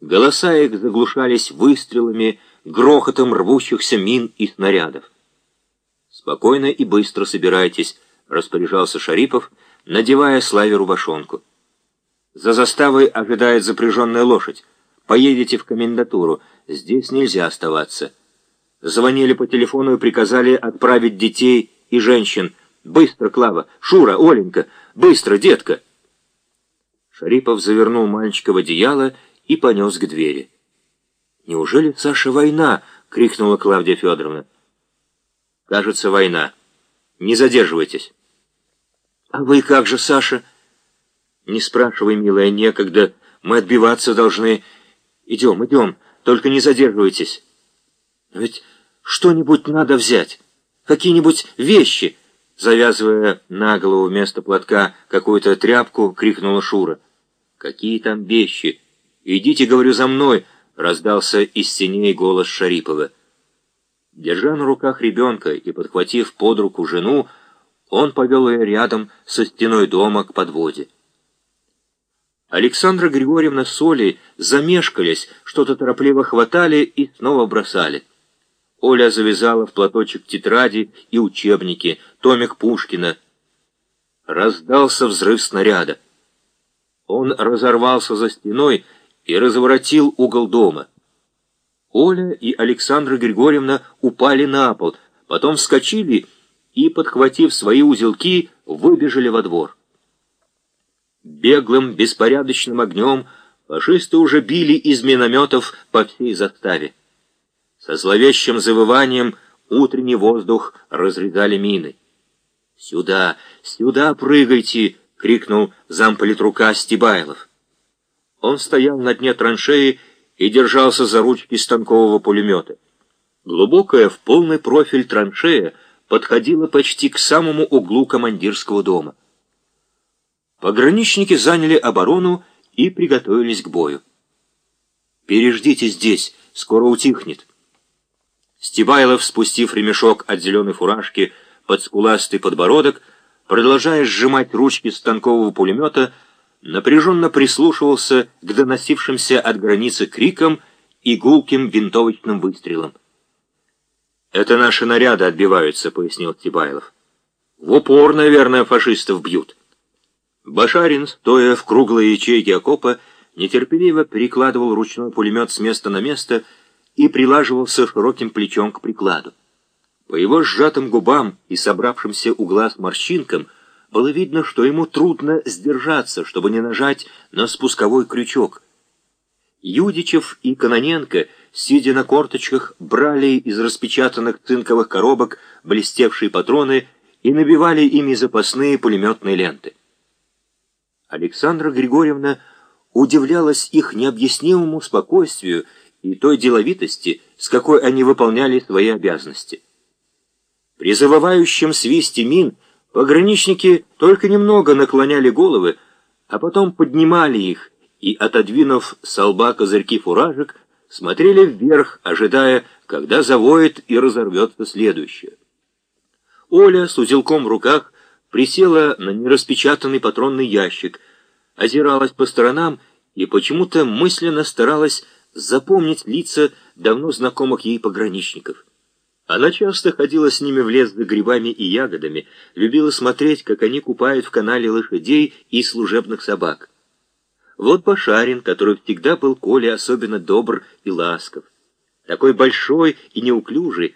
Голоса их заглушались выстрелами, грохотом рвущихся мин и снарядов. «Спокойно и быстро собирайтесь», — распоряжался Шарипов, надевая Славе рубашонку. «За заставой ожидает запряженная лошадь. Поедете в комендатуру. Здесь нельзя оставаться». Звонили по телефону и приказали отправить детей и женщин. «Быстро, Клава! Шура, Оленька! Быстро, детка!» Шарипов завернул мальчика в одеяло и понес к двери. «Неужели, Саша, война?» — крикнула Клавдия Федоровна. «Кажется, война. Не задерживайтесь». «А вы как же, Саша?» «Не спрашивай, милая, некогда. Мы отбиваться должны. Идем, идем, только не задерживайтесь». «Ведь что-нибудь надо взять, какие-нибудь вещи!» Завязывая на голову вместо платка какую-то тряпку, крикнула Шура. «Какие там вещи? Идите, говорю, за мной!» раздался из теней голос Шарипова. Держа на руках ребенка и подхватив под руку жену, он повел ее рядом со стеной дома к подводе. Александра Григорьевна с Олей замешкались, что-то торопливо хватали и снова бросали. Оля завязала в платочек тетради и учебники, томик Пушкина. Раздался взрыв снаряда. Он разорвался за стеной и разворотил угол дома. Оля и Александра Григорьевна упали на пол, потом вскочили и, подхватив свои узелки, выбежали во двор. Беглым, беспорядочным огнем фашисты уже били из минометов по всей заставе. Со зловещим завыванием утренний воздух разрезали мины. «Сюда, сюда прыгайте!» — крикнул замполитрука Стебайлов. Он стоял на дне траншеи и держался за ручки станкового пулемета. Глубокая в полный профиль траншея подходила почти к самому углу командирского дома. Пограничники заняли оборону и приготовились к бою. «Переждите здесь, скоро утихнет». Стебайлов, спустив ремешок от зеленой фуражки под скуластый подбородок, продолжая сжимать ручки станкового пулемета, напряженно прислушивался к доносившимся от границы крикам и гулким винтовочным выстрелам. «Это наши наряды отбиваются», — пояснил Стебайлов. «В упор, наверное, фашистов бьют». Башарин, стоя в круглой ячейке окопа, нетерпеливо перекладывал ручной пулемет с места на место и прилаживался широким плечом к прикладу. По его сжатым губам и собравшимся у глаз морщинкам было видно, что ему трудно сдержаться, чтобы не нажать на спусковой крючок. Юдичев и Каноненко, сидя на корточках, брали из распечатанных цинковых коробок блестевшие патроны и набивали ими запасные пулеметные ленты. Александра Григорьевна удивлялась их необъяснимому спокойствию и той деловитости, с какой они выполняли свои обязанности. При завывающем свисте мин пограничники только немного наклоняли головы, а потом поднимали их и, отодвинув с лба козырьки фуражек, смотрели вверх, ожидая, когда завоет и разорвется следующее. Оля с узелком в руках присела на нераспечатанный патронный ящик, озиралась по сторонам и почему-то мысленно старалась запомнить лица давно знакомых ей пограничников. Она часто ходила с ними в лес за грибами и ягодами, любила смотреть, как они купают в канале лошадей и служебных собак. Вот Башарин, который всегда был Коле особенно добр и ласков. Такой большой и неуклюжий,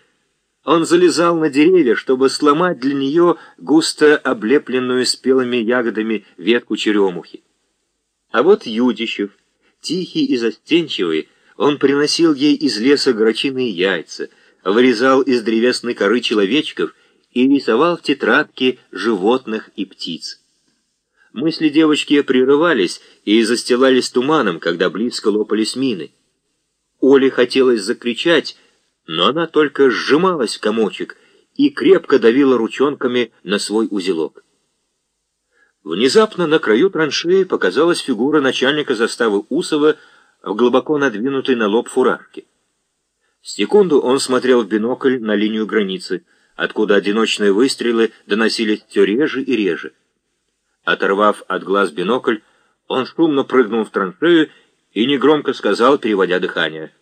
он залезал на деревья, чтобы сломать для нее густо облепленную спелыми ягодами ветку черемухи. А вот Юдищев, тихий и застенчивый, он приносил ей из леса грачиные яйца, вырезал из древесной коры человечков и рисовал в тетрадке животных и птиц. Мысли девочки прерывались и застилались туманом, когда близко лопались мины. Оле хотелось закричать, но она только сжималась в комочек и крепко давила ручонками на свой узелок. Внезапно на краю траншеи показалась фигура начальника заставы Усова в глубоко надвинутой на лоб фуражке. Секунду он смотрел в бинокль на линию границы, откуда одиночные выстрелы доносились все реже и реже. Оторвав от глаз бинокль, он шумно прыгнул в траншею и негромко сказал, переводя дыхание —